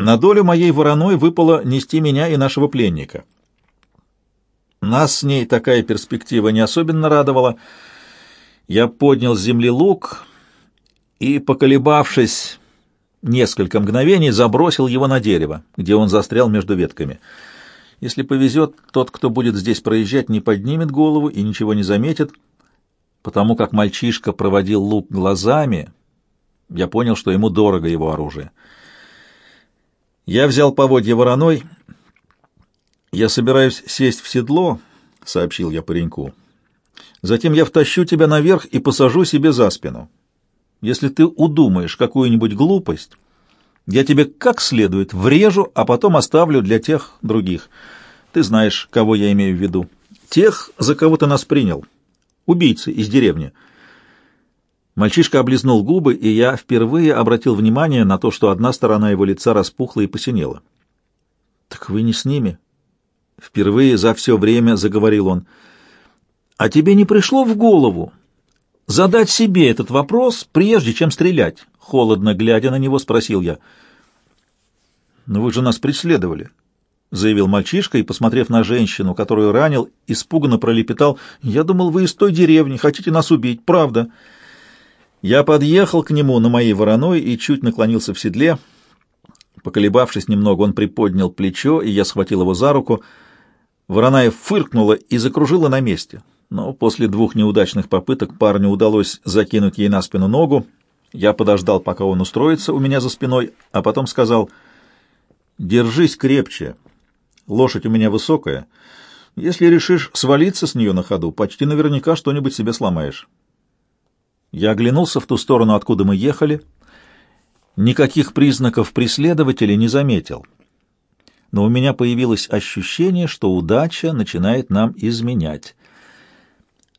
На долю моей вороной выпало нести меня и нашего пленника. Нас с ней такая перспектива не особенно радовала. Я поднял с земли лук и, поколебавшись несколько мгновений, забросил его на дерево, где он застрял между ветками. Если повезет, тот, кто будет здесь проезжать, не поднимет голову и ничего не заметит. Потому как мальчишка проводил лук глазами, я понял, что ему дорого его оружие. Я взял поводья вороной. «Я собираюсь сесть в седло», — сообщил я пареньку. «Затем я втащу тебя наверх и посажу себе за спину. Если ты удумаешь какую-нибудь глупость, я тебе как следует врежу, а потом оставлю для тех других. Ты знаешь, кого я имею в виду. Тех, за кого ты нас принял. Убийцы из деревни». Мальчишка облизнул губы, и я впервые обратил внимание на то, что одна сторона его лица распухла и посинела. «Так вы не с ними?» Впервые за все время заговорил он. «А тебе не пришло в голову задать себе этот вопрос, прежде чем стрелять?» Холодно глядя на него, спросил я. «Но вы же нас преследовали», — заявил мальчишка и, посмотрев на женщину, которую ранил, испуганно пролепетал. «Я думал, вы из той деревни, хотите нас убить, правда?» Я подъехал к нему на моей вороной и чуть наклонился в седле. Поколебавшись немного, он приподнял плечо, и я схватил его за руку. Вороная фыркнула и закружила на месте. Но после двух неудачных попыток парню удалось закинуть ей на спину ногу. Я подождал, пока он устроится у меня за спиной, а потом сказал, «Держись крепче. Лошадь у меня высокая. Если решишь свалиться с нее на ходу, почти наверняка что-нибудь себе сломаешь». Я оглянулся в ту сторону, откуда мы ехали. Никаких признаков преследователя не заметил. Но у меня появилось ощущение, что удача начинает нам изменять.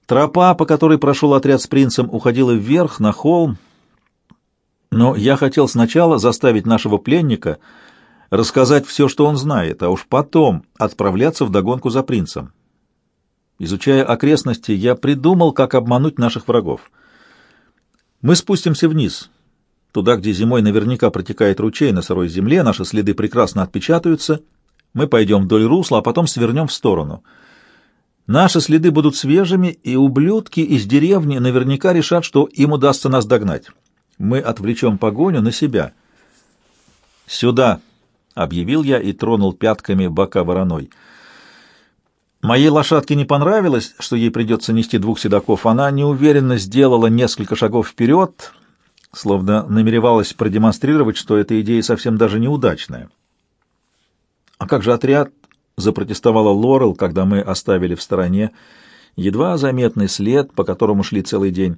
Тропа, по которой прошел отряд с принцем, уходила вверх, на холм. Но я хотел сначала заставить нашего пленника рассказать все, что он знает, а уж потом отправляться в догонку за принцем. Изучая окрестности, я придумал, как обмануть наших врагов. Мы спустимся вниз, туда, где зимой наверняка протекает ручей на сырой земле, наши следы прекрасно отпечатаются. Мы пойдем вдоль русла, а потом свернем в сторону. Наши следы будут свежими, и ублюдки из деревни наверняка решат, что им удастся нас догнать. Мы отвлечем погоню на себя. «Сюда!» — объявил я и тронул пятками бока вороной — Моей лошадке не понравилось, что ей придется нести двух седаков. Она неуверенно сделала несколько шагов вперед, словно намеревалась продемонстрировать, что эта идея совсем даже неудачная. «А как же отряд?» — запротестовала Лорел, когда мы оставили в стороне едва заметный след, по которому шли целый день.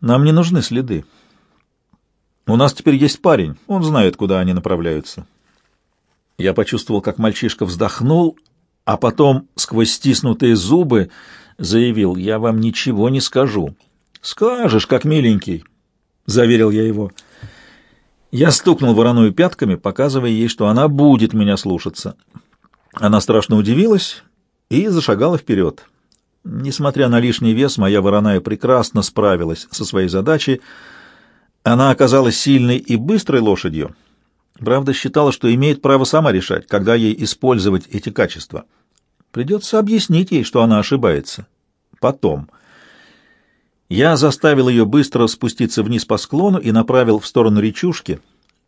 «Нам не нужны следы. У нас теперь есть парень, он знает, куда они направляются». Я почувствовал, как мальчишка вздохнул а потом сквозь стиснутые зубы заявил, «Я вам ничего не скажу». «Скажешь, как миленький», — заверил я его. Я стукнул вороную пятками, показывая ей, что она будет меня слушаться. Она страшно удивилась и зашагала вперед. Несмотря на лишний вес, моя вороная прекрасно справилась со своей задачей. Она оказалась сильной и быстрой лошадью. Правда, считала, что имеет право сама решать, когда ей использовать эти качества. Придется объяснить ей, что она ошибается. Потом. Я заставил ее быстро спуститься вниз по склону и направил в сторону речушки,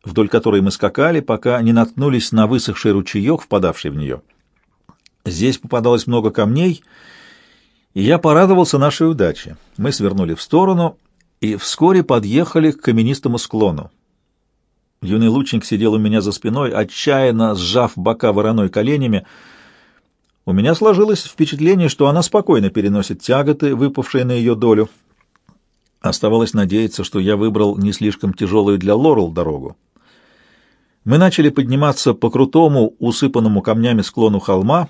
вдоль которой мы скакали, пока не наткнулись на высохший ручеек, впадавший в нее. Здесь попадалось много камней, и я порадовался нашей удаче. Мы свернули в сторону и вскоре подъехали к каменистому склону. Юный лучник сидел у меня за спиной, отчаянно сжав бока вороной коленями, у меня сложилось впечатление, что она спокойно переносит тяготы, выпавшие на ее долю. Оставалось надеяться, что я выбрал не слишком тяжелую для Лорел дорогу. Мы начали подниматься по крутому, усыпанному камнями склону холма,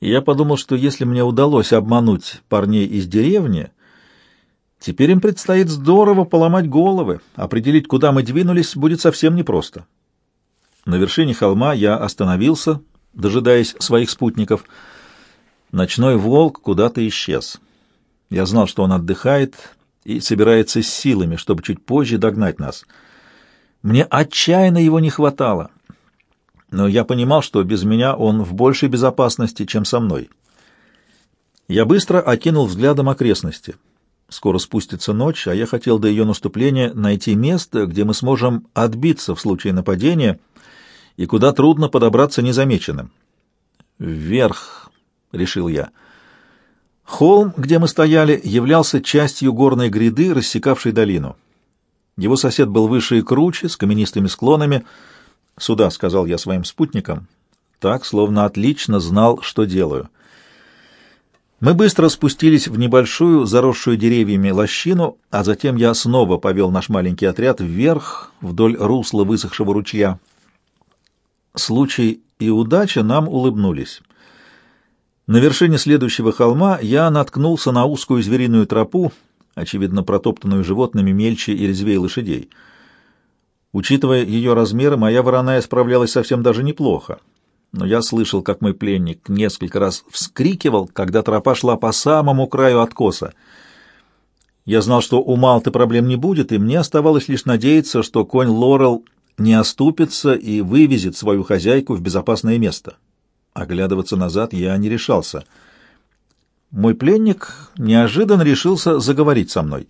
и я подумал, что если мне удалось обмануть парней из деревни, теперь им предстоит здорово поломать головы, определить, куда мы двинулись, будет совсем непросто. На вершине холма я остановился, дожидаясь своих спутников. Ночной волк куда-то исчез. Я знал, что он отдыхает и собирается с силами, чтобы чуть позже догнать нас. Мне отчаянно его не хватало. Но я понимал, что без меня он в большей безопасности, чем со мной. Я быстро окинул взглядом окрестности. Скоро спустится ночь, а я хотел до ее наступления найти место, где мы сможем отбиться в случае нападения и куда трудно подобраться незамеченным. «Вверх», — решил я. Холм, где мы стояли, являлся частью горной гряды, рассекавшей долину. Его сосед был выше и круче, с каменистыми склонами. «Сюда», — сказал я своим спутникам, так, словно отлично знал, что делаю. Мы быстро спустились в небольшую, заросшую деревьями лощину, а затем я снова повел наш маленький отряд вверх, вдоль русла высохшего ручья. Случай и удача нам улыбнулись. На вершине следующего холма я наткнулся на узкую звериную тропу, очевидно протоптанную животными мельче и резвее лошадей. Учитывая ее размеры, моя вороная справлялась совсем даже неплохо. Но я слышал, как мой пленник несколько раз вскрикивал, когда тропа шла по самому краю откоса. Я знал, что у Малты проблем не будет, и мне оставалось лишь надеяться, что конь Лорел не оступится и вывезет свою хозяйку в безопасное место. Оглядываться назад я не решался — мой пленник неожиданно решился заговорить со мной.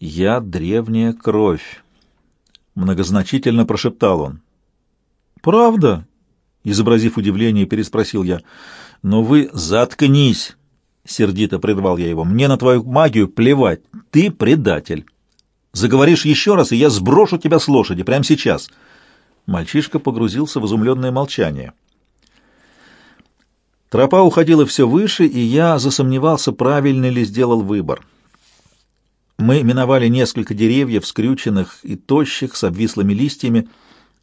«Я древняя кровь», — многозначительно прошептал он. «Правда?» — изобразив удивление, переспросил я. «Но вы заткнись!» — сердито прервал я его. «Мне на твою магию плевать. Ты предатель. Заговоришь еще раз, и я сброшу тебя с лошади прямо сейчас». Мальчишка погрузился в изумленное молчание. Тропа уходила все выше, и я засомневался, правильно ли сделал выбор. Мы миновали несколько деревьев, скрюченных и тощих, с обвислыми листьями.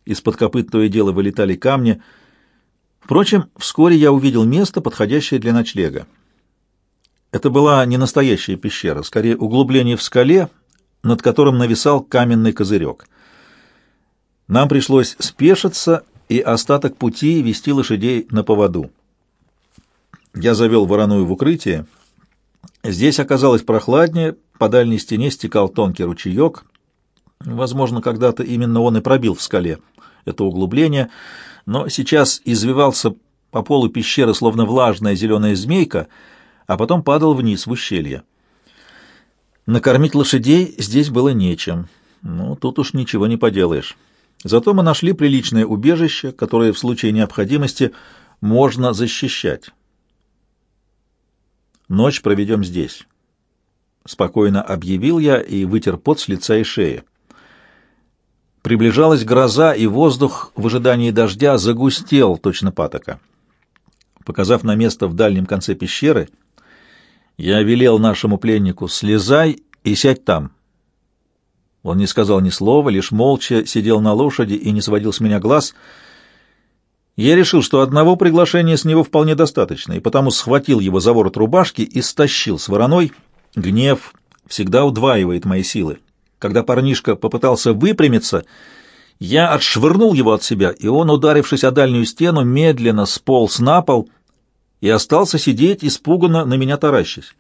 Из-под копыт то и дело вылетали камни. Впрочем, вскоре я увидел место, подходящее для ночлега. Это была не настоящая пещера, скорее углубление в скале, над которым нависал каменный козырек. Нам пришлось спешиться и остаток пути вести лошадей на поводу. Я завел вороную в укрытие. Здесь оказалось прохладнее, по дальней стене стекал тонкий ручеек. Возможно, когда-то именно он и пробил в скале это углубление, но сейчас извивался по полу пещеры, словно влажная зеленая змейка, а потом падал вниз в ущелье. Накормить лошадей здесь было нечем. Ну, тут уж ничего не поделаешь. Зато мы нашли приличное убежище, которое в случае необходимости можно защищать. Ночь проведем здесь. Спокойно объявил я и вытер пот с лица и шеи. Приближалась гроза, и воздух в ожидании дождя загустел точно патока. Показав на место в дальнем конце пещеры, я велел нашему пленнику «слезай и сядь там». Он не сказал ни слова, лишь молча сидел на лошади и не сводил с меня глаз — я решил, что одного приглашения с него вполне достаточно, и потому схватил его за ворот рубашки и стащил с вороной. Гнев всегда удваивает мои силы. Когда парнишка попытался выпрямиться, я отшвырнул его от себя, и он, ударившись о дальнюю стену, медленно сполз на пол и остался сидеть, испуганно на меня таращась.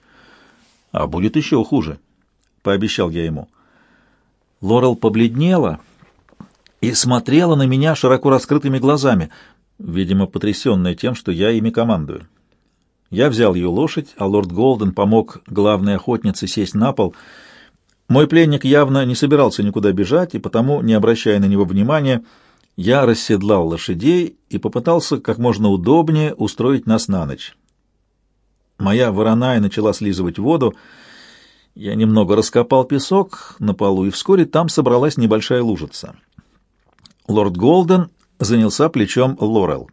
«А будет еще хуже», — пообещал я ему. Лорел побледнела и смотрела на меня широко раскрытыми глазами — видимо, потрясенная тем, что я ими командую. Я взял ее лошадь, а лорд Голден помог главной охотнице сесть на пол. Мой пленник явно не собирался никуда бежать, и потому, не обращая на него внимания, я расседлал лошадей и попытался как можно удобнее устроить нас на ночь. Моя вороная начала слизывать воду, я немного раскопал песок на полу, и вскоре там собралась небольшая лужица. Лорд Голден занялся плечом Лорел.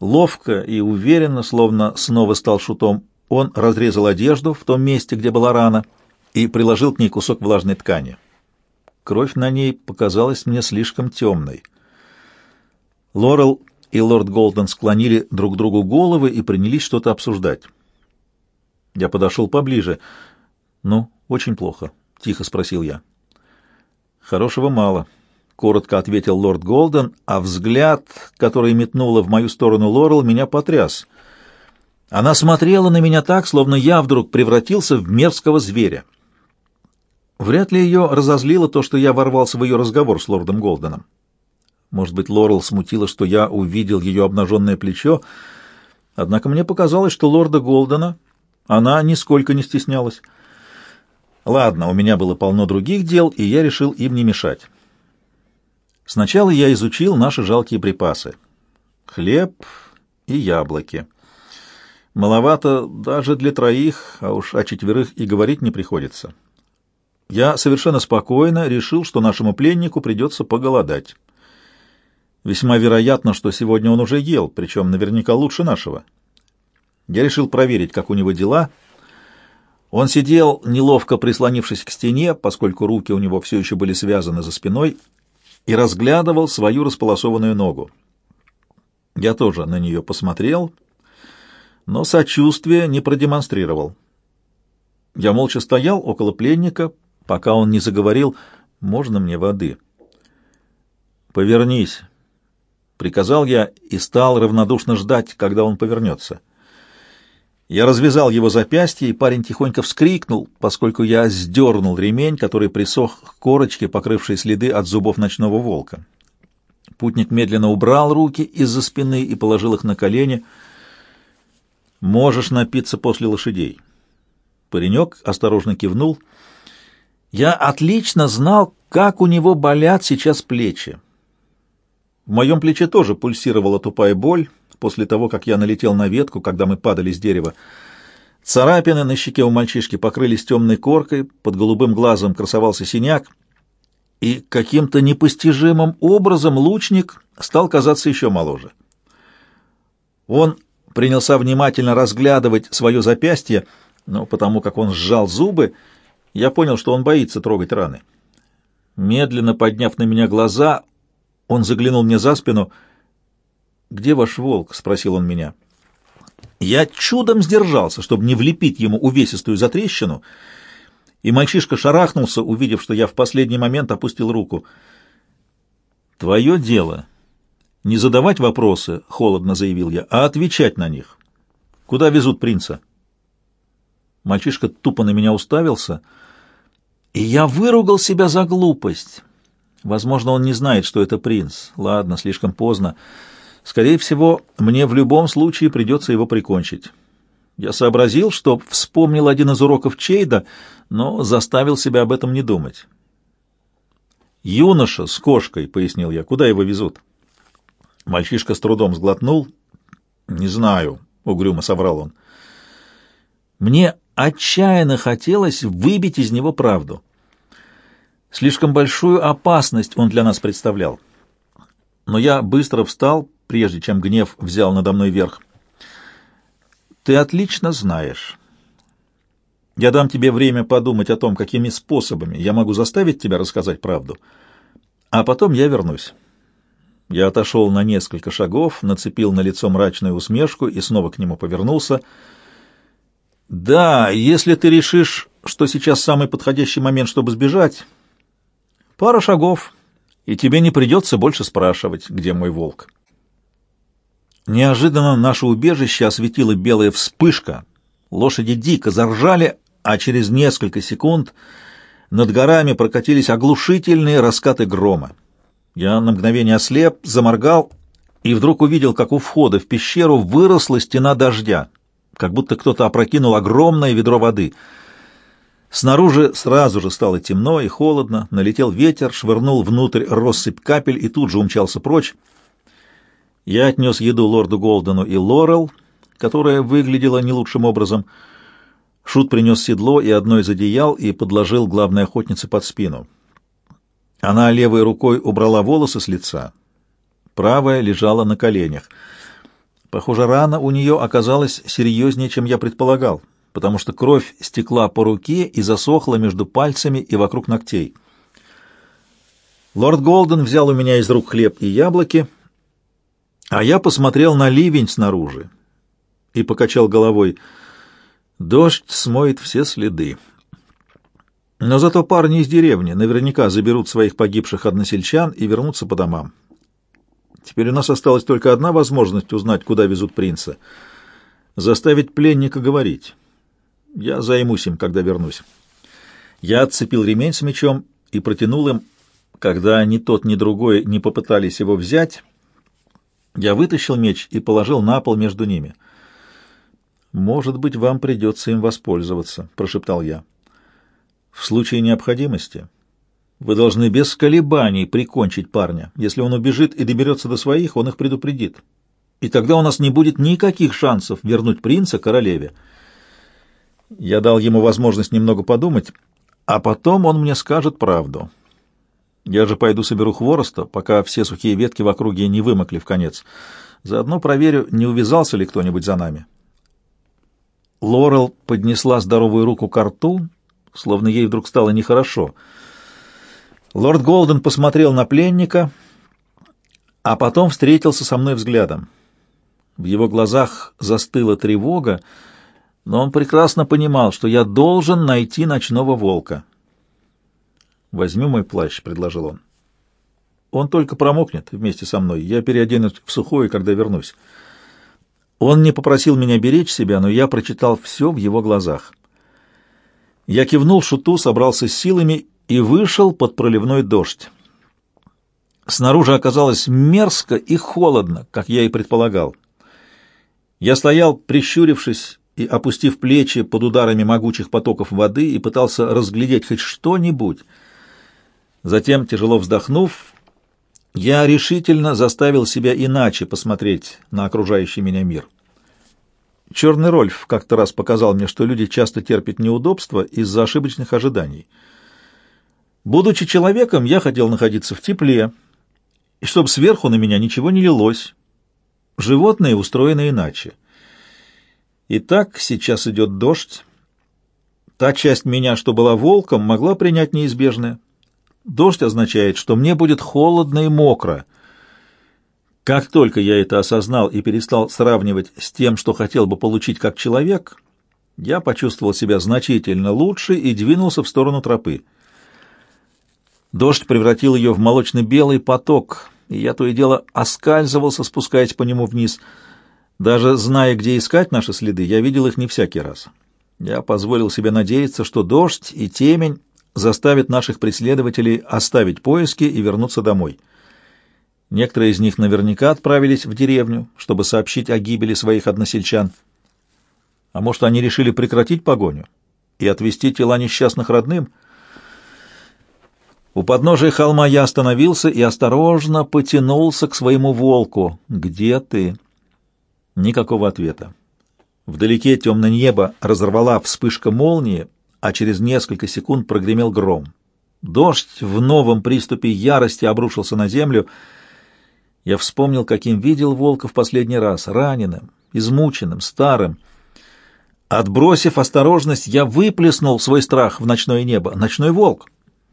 Ловко и уверенно, словно снова стал шутом, он разрезал одежду в том месте, где была рана, и приложил к ней кусок влажной ткани. Кровь на ней показалась мне слишком темной. Лорел и лорд Голден склонили друг другу головы и принялись что-то обсуждать. Я подошел поближе. «Ну, очень плохо», — тихо спросил я. «Хорошего мало», — коротко ответил лорд Голден, а взгляд, который метнула в мою сторону Лорел, меня потряс. Она смотрела на меня так, словно я вдруг превратился в мерзкого зверя. Вряд ли ее разозлило то, что я ворвался в ее разговор с лордом Голденом. Может быть, Лорел смутило, что я увидел ее обнаженное плечо, однако мне показалось, что лорда Голдена она нисколько не стеснялась. Ладно, у меня было полно других дел, и я решил им не мешать. Сначала я изучил наши жалкие припасы. Хлеб и яблоки. Маловато даже для троих, а уж о четверых и говорить не приходится. Я совершенно спокойно решил, что нашему пленнику придется поголодать. Весьма вероятно, что сегодня он уже ел, причем наверняка лучше нашего. Я решил проверить, как у него дела — он сидел, неловко прислонившись к стене, поскольку руки у него все еще были связаны за спиной, и разглядывал свою располосованную ногу. Я тоже на нее посмотрел, но сочувствия не продемонстрировал. Я молча стоял около пленника, пока он не заговорил «Можно мне воды?» «Повернись», — приказал я и стал равнодушно ждать, когда он повернется. Я развязал его запястье, и парень тихонько вскрикнул, поскольку я сдернул ремень, который присох к корочке, покрывшей следы от зубов ночного волка. Путник медленно убрал руки из-за спины и положил их на колени. «Можешь напиться после лошадей». Паренек осторожно кивнул. Я отлично знал, как у него болят сейчас плечи. В моем плече тоже пульсировала тупая боль, после того, как я налетел на ветку, когда мы падали с дерева. Царапины на щеке у мальчишки покрылись темной коркой, под голубым глазом красовался синяк, и каким-то непостижимым образом лучник стал казаться еще моложе. Он принялся внимательно разглядывать свое запястье, но потому как он сжал зубы, я понял, что он боится трогать раны. Медленно подняв на меня глаза, он заглянул мне за спину — «Где ваш волк?» — спросил он меня. Я чудом сдержался, чтобы не влепить ему увесистую затрещину, и мальчишка шарахнулся, увидев, что я в последний момент опустил руку. «Твое дело — не задавать вопросы, — холодно заявил я, — а отвечать на них. Куда везут принца?» Мальчишка тупо на меня уставился, и я выругал себя за глупость. Возможно, он не знает, что это принц. Ладно, слишком поздно. Скорее всего, мне в любом случае придется его прикончить. Я сообразил, что вспомнил один из уроков Чейда, но заставил себя об этом не думать. «Юноша с кошкой», — пояснил я, — «куда его везут?» Мальчишка с трудом сглотнул. «Не знаю», — угрюмо соврал он. Мне отчаянно хотелось выбить из него правду. Слишком большую опасность он для нас представлял. Но я быстро встал, прежде чем гнев взял надо мной верх. «Ты отлично знаешь. Я дам тебе время подумать о том, какими способами я могу заставить тебя рассказать правду, а потом я вернусь». Я отошел на несколько шагов, нацепил на лицо мрачную усмешку и снова к нему повернулся. «Да, если ты решишь, что сейчас самый подходящий момент, чтобы сбежать, пара шагов, и тебе не придется больше спрашивать, где мой волк». Неожиданно наше убежище осветила белая вспышка. Лошади дико заржали, а через несколько секунд над горами прокатились оглушительные раскаты грома. Я на мгновение ослеп, заморгал и вдруг увидел, как у входа в пещеру выросла стена дождя, как будто кто-то опрокинул огромное ведро воды. Снаружи сразу же стало темно и холодно, налетел ветер, швырнул внутрь россыпь капель и тут же умчался прочь. Я отнес еду лорду Голдену и Лорел, которая выглядела не лучшим образом. Шут принес седло и одно из одеял и подложил главной охотнице под спину. Она левой рукой убрала волосы с лица, правая лежала на коленях. Похоже, рана у нее оказалась серьезнее, чем я предполагал, потому что кровь стекла по руке и засохла между пальцами и вокруг ногтей. Лорд Голден взял у меня из рук хлеб и яблоки — а я посмотрел на ливень снаружи и покачал головой. Дождь смоет все следы. Но зато парни из деревни наверняка заберут своих погибших односельчан и вернутся по домам. Теперь у нас осталась только одна возможность узнать, куда везут принца. Заставить пленника говорить. Я займусь им, когда вернусь. Я отцепил ремень с мечом и протянул им, когда ни тот, ни другой не попытались его взять. Я вытащил меч и положил на пол между ними. «Может быть, вам придется им воспользоваться», — прошептал я. «В случае необходимости вы должны без колебаний прикончить парня. Если он убежит и доберется до своих, он их предупредит. И тогда у нас не будет никаких шансов вернуть принца королеве». Я дал ему возможность немного подумать, а потом он мне скажет правду. Я же пойду соберу хвороста, пока все сухие ветки в округе не вымокли в конец. Заодно проверю, не увязался ли кто-нибудь за нами. Лорел поднесла здоровую руку к рту, словно ей вдруг стало нехорошо. Лорд Голден посмотрел на пленника, а потом встретился со мной взглядом. В его глазах застыла тревога, но он прекрасно понимал, что я должен найти ночного волка. «Возьми мой плащ», — предложил он. «Он только промокнет вместе со мной. Я переоденусь в сухое, когда вернусь». Он не попросил меня беречь себя, но я прочитал все в его глазах. Я кивнул шуту, собрался с силами и вышел под проливной дождь. Снаружи оказалось мерзко и холодно, как я и предполагал. Я стоял, прищурившись и опустив плечи под ударами могучих потоков воды, и пытался разглядеть хоть что-нибудь — Затем, тяжело вздохнув, я решительно заставил себя иначе посмотреть на окружающий меня мир. Черный Рольф как-то раз показал мне, что люди часто терпят неудобства из-за ошибочных ожиданий. Будучи человеком, я хотел находиться в тепле, и чтобы сверху на меня ничего не лилось. Животные устроены иначе. Итак, сейчас идет дождь. Та часть меня, что была волком, могла принять неизбежное. Дождь означает, что мне будет холодно и мокро. Как только я это осознал и перестал сравнивать с тем, что хотел бы получить как человек, я почувствовал себя значительно лучше и двинулся в сторону тропы. Дождь превратил ее в молочно-белый поток, и я то и дело оскальзывался, спускаясь по нему вниз. Даже зная, где искать наши следы, я видел их не всякий раз. Я позволил себе надеяться, что дождь и темень заставит наших преследователей оставить поиски и вернуться домой. Некоторые из них наверняка отправились в деревню, чтобы сообщить о гибели своих односельчан. А может, они решили прекратить погоню и отвезти тела несчастных родным? У подножия холма я остановился и осторожно потянулся к своему волку. «Где ты?» Никакого ответа. Вдалеке темное небо разорвала вспышка молнии, а через несколько секунд прогремел гром. Дождь в новом приступе ярости обрушился на землю. Я вспомнил, каким видел волка в последний раз, раненым, измученным, старым. Отбросив осторожность, я выплеснул свой страх в ночное небо. Ночной волк!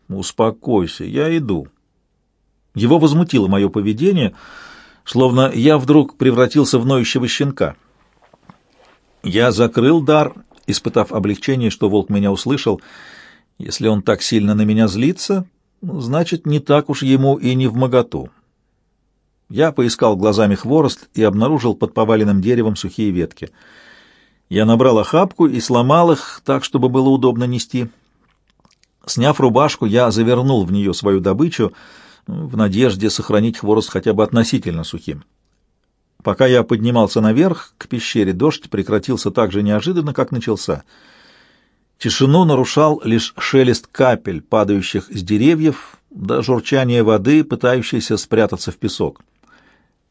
Успокойся, я иду. Его возмутило мое поведение, словно я вдруг превратился в ноющего щенка. Я закрыл дар испытав облегчение, что волк меня услышал. Если он так сильно на меня злится, значит, не так уж ему и не в моготу. Я поискал глазами хворост и обнаружил под поваленным деревом сухие ветки. Я набрал охапку и сломал их так, чтобы было удобно нести. Сняв рубашку, я завернул в нее свою добычу в надежде сохранить хворост хотя бы относительно сухим. Пока я поднимался наверх, к пещере дождь прекратился так же неожиданно, как начался. Тишину нарушал лишь шелест капель, падающих с деревьев, да журчание воды, пытающейся спрятаться в песок.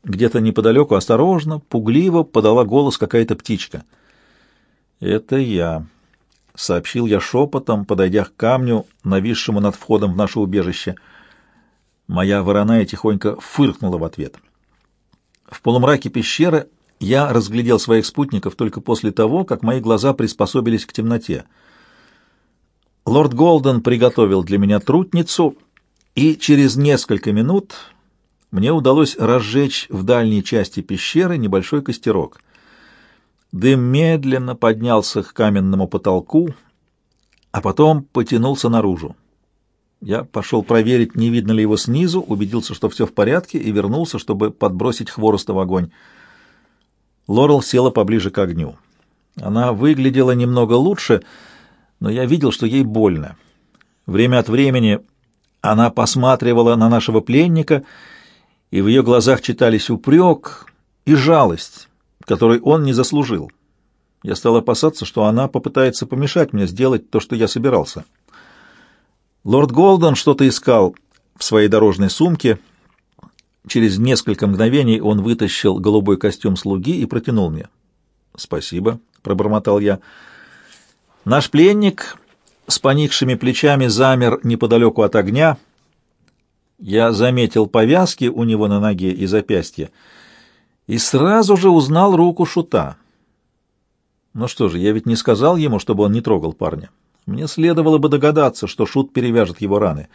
Где-то неподалеку осторожно, пугливо подала голос какая-то птичка. «Это я», — сообщил я шепотом, подойдя к камню, нависшему над входом в наше убежище. Моя вороная тихонько фыркнула в ответ. — в полумраке пещеры я разглядел своих спутников только после того, как мои глаза приспособились к темноте. Лорд Голден приготовил для меня трутницу, и через несколько минут мне удалось разжечь в дальней части пещеры небольшой костерок. Дым медленно поднялся к каменному потолку, а потом потянулся наружу. Я пошел проверить, не видно ли его снизу, убедился, что все в порядке, и вернулся, чтобы подбросить хвороста в огонь. Лорел села поближе к огню. Она выглядела немного лучше, но я видел, что ей больно. Время от времени она посматривала на нашего пленника, и в ее глазах читались упрек и жалость, которой он не заслужил. Я стал опасаться, что она попытается помешать мне сделать то, что я собирался. Лорд Голден что-то искал в своей дорожной сумке. Через несколько мгновений он вытащил голубой костюм слуги и протянул мне. «Спасибо», — пробормотал я. Наш пленник с поникшими плечами замер неподалеку от огня. Я заметил повязки у него на ноге и запястье и сразу же узнал руку шута. Ну что же, я ведь не сказал ему, чтобы он не трогал парня. Мне следовало бы догадаться, что шут перевяжет его раны.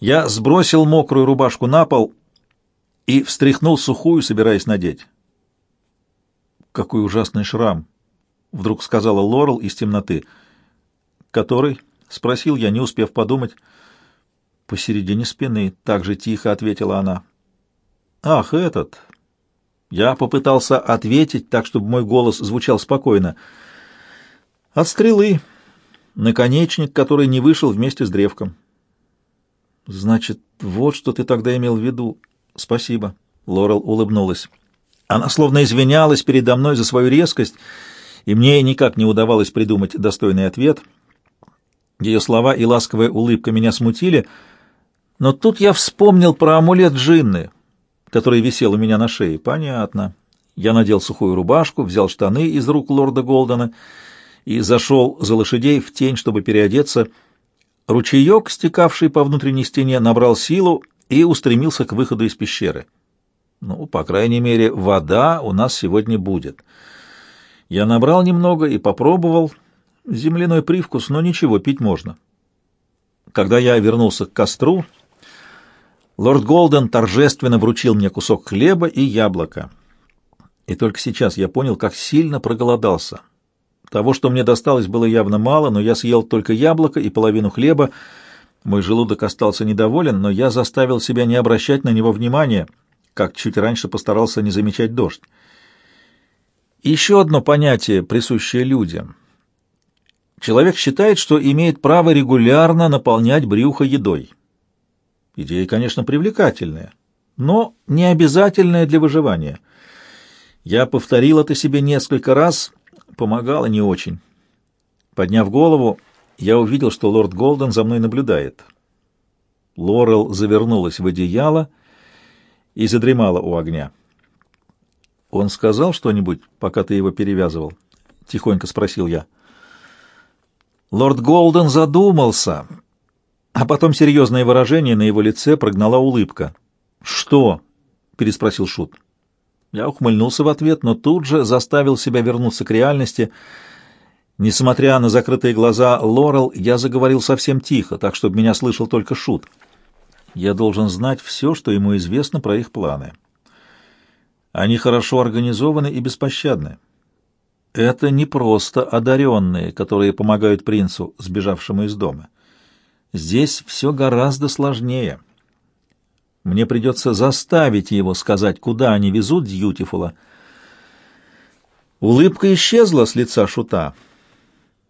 Я сбросил мокрую рубашку на пол и встряхнул сухую, собираясь надеть. «Какой ужасный шрам!» — вдруг сказала Лорел из темноты. «Который?» — спросил я, не успев подумать. «Посередине спины», — так же тихо ответила она. «Ах, этот!» Я попытался ответить так, чтобы мой голос звучал спокойно. «От стрелы. Наконечник, который не вышел вместе с древком». «Значит, вот что ты тогда имел в виду. Спасибо». Лорел улыбнулась. Она словно извинялась передо мной за свою резкость, и мне никак не удавалось придумать достойный ответ. Ее слова и ласковая улыбка меня смутили, но тут я вспомнил про амулет Джинны, который висел у меня на шее. Понятно. Я надел сухую рубашку, взял штаны из рук лорда Голдена и зашел за лошадей в тень, чтобы переодеться. Ручеек, стекавший по внутренней стене, набрал силу и устремился к выходу из пещеры. Ну, по крайней мере, вода у нас сегодня будет. Я набрал немного и попробовал. Земляной привкус, но ничего, пить можно. Когда я вернулся к костру, лорд Голден торжественно вручил мне кусок хлеба и яблоко. И только сейчас я понял, как сильно проголодался. Того, что мне досталось, было явно мало, но я съел только яблоко и половину хлеба. Мой желудок остался недоволен, но я заставил себя не обращать на него внимания, как чуть раньше постарался не замечать дождь. Еще одно понятие, присущее людям. Человек считает, что имеет право регулярно наполнять брюхо едой. Идея, конечно, привлекательная, но не обязательная для выживания. Я повторил это себе несколько раз, помогало не очень. Подняв голову, я увидел, что лорд Голден за мной наблюдает. Лорел завернулась в одеяло и задремала у огня. «Он сказал что-нибудь, пока ты его перевязывал?» — тихонько спросил я. Лорд Голден задумался, а потом серьезное выражение на его лице прогнала улыбка. «Что?» — переспросил Шут. Я ухмыльнулся в ответ, но тут же заставил себя вернуться к реальности. Несмотря на закрытые глаза Лорел, я заговорил совсем тихо, так, чтобы меня слышал только Шут. Я должен знать все, что ему известно про их планы. Они хорошо организованы и беспощадны. Это не просто одаренные, которые помогают принцу, сбежавшему из дома. Здесь все гораздо сложнее. Мне придется заставить его сказать, куда они везут Дьютифула. Улыбка исчезла с лица шута,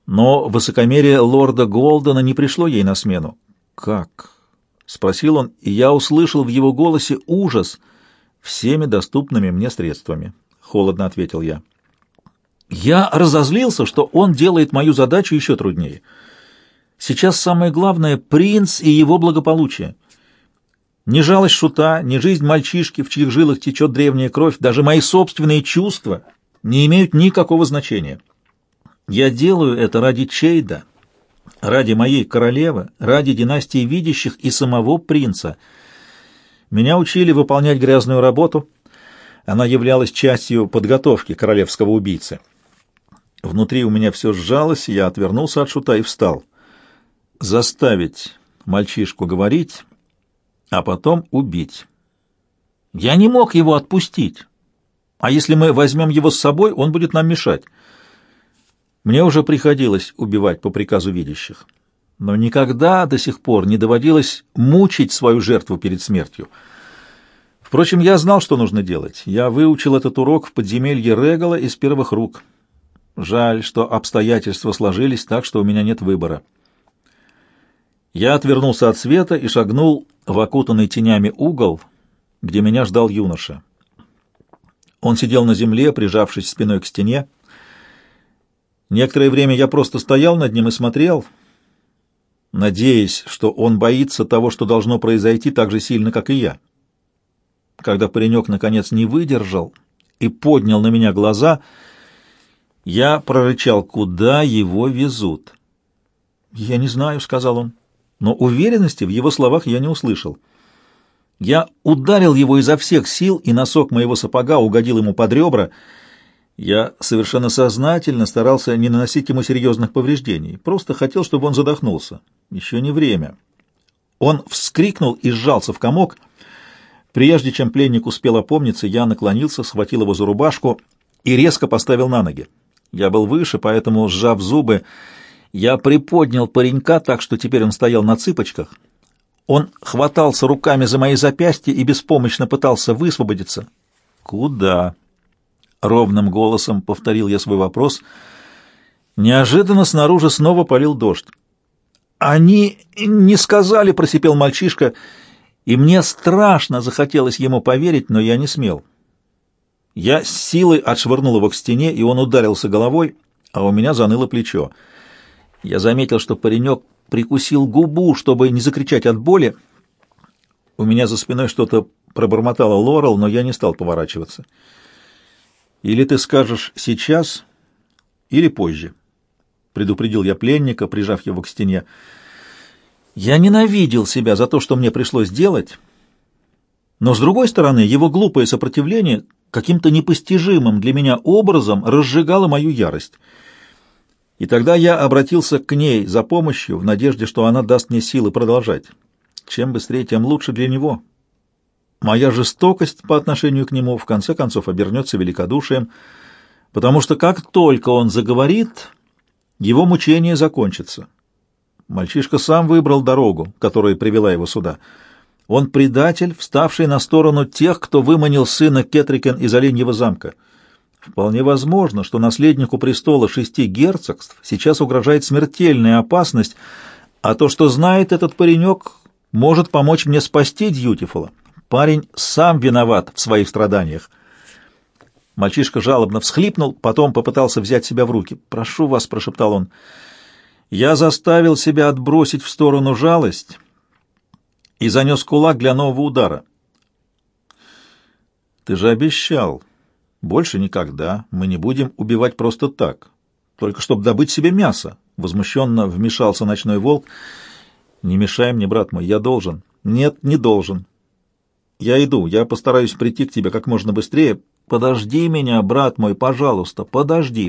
но высокомерие лорда Голдена не пришло ей на смену. «Как?» — спросил он, и я услышал в его голосе ужас — всеми доступными мне средствами, холодно ответил я. Я разозлился, что он делает мою задачу еще труднее. Сейчас самое главное — принц и его благополучие. Ни жалость шута, ни жизнь мальчишки, в чьих жилах течет древняя кровь, даже мои собственные чувства не имеют никакого значения. Я делаю это ради Чейда, ради моей королевы, ради династии видящих и самого принца — меня учили выполнять грязную работу. Она являлась частью подготовки королевского убийцы. Внутри у меня все сжалось, я отвернулся от шута и встал. Заставить мальчишку говорить, а потом убить. Я не мог его отпустить. А если мы возьмем его с собой, он будет нам мешать. Мне уже приходилось убивать по приказу видящих но никогда до сих пор не доводилось мучить свою жертву перед смертью. Впрочем, я знал, что нужно делать. Я выучил этот урок в подземелье Регала из первых рук. Жаль, что обстоятельства сложились так, что у меня нет выбора. Я отвернулся от света и шагнул в окутанный тенями угол, где меня ждал юноша. Он сидел на земле, прижавшись спиной к стене. Некоторое время я просто стоял над ним и смотрел, надеясь, что он боится того, что должно произойти так же сильно, как и я. Когда паренек, наконец, не выдержал и поднял на меня глаза, я прорычал, куда его везут. «Я не знаю», — сказал он, но уверенности в его словах я не услышал. Я ударил его изо всех сил, и носок моего сапога угодил ему под ребра. Я совершенно сознательно старался не наносить ему серьезных повреждений, просто хотел, чтобы он задохнулся. Еще не время. Он вскрикнул и сжался в комок. Прежде чем пленник успел опомниться, я наклонился, схватил его за рубашку и резко поставил на ноги. Я был выше, поэтому, сжав зубы, я приподнял паренька так, что теперь он стоял на цыпочках. Он хватался руками за мои запястья и беспомощно пытался высвободиться. «Куда?» — ровным голосом повторил я свой вопрос. Неожиданно снаружи снова полил дождь. «Они не сказали», — просипел мальчишка, и мне страшно захотелось ему поверить, но я не смел. Я с силой отшвырнул его к стене, и он ударился головой, а у меня заныло плечо. Я заметил, что паренек прикусил губу, чтобы не закричать от боли. У меня за спиной что-то пробормотало Лорел, но я не стал поворачиваться. «Или ты скажешь сейчас, или позже», — предупредил я пленника, прижав его к стене. Я ненавидел себя за то, что мне пришлось делать, но, с другой стороны, его глупое сопротивление каким-то непостижимым для меня образом разжигало мою ярость — и тогда я обратился к ней за помощью в надежде, что она даст мне силы продолжать. Чем быстрее, тем лучше для него. Моя жестокость по отношению к нему в конце концов обернется великодушием, потому что как только он заговорит, его мучение закончится. Мальчишка сам выбрал дорогу, которая привела его сюда. Он предатель, вставший на сторону тех, кто выманил сына Кетрикен из Оленьего замка — Вполне возможно, что наследнику престола шести герцогств сейчас угрожает смертельная опасность, а то, что знает этот паренек, может помочь мне спасти Дьютифула. Парень сам виноват в своих страданиях. Мальчишка жалобно всхлипнул, потом попытался взять себя в руки. «Прошу вас», — прошептал он, — «я заставил себя отбросить в сторону жалость и занес кулак для нового удара». «Ты же обещал», больше никогда мы не будем убивать просто так, только чтобы добыть себе мясо. Возмущенно вмешался ночной волк. Не мешай мне, брат мой, я должен. Нет, не должен. Я иду, я постараюсь прийти к тебе как можно быстрее. Подожди меня, брат мой, пожалуйста, подожди.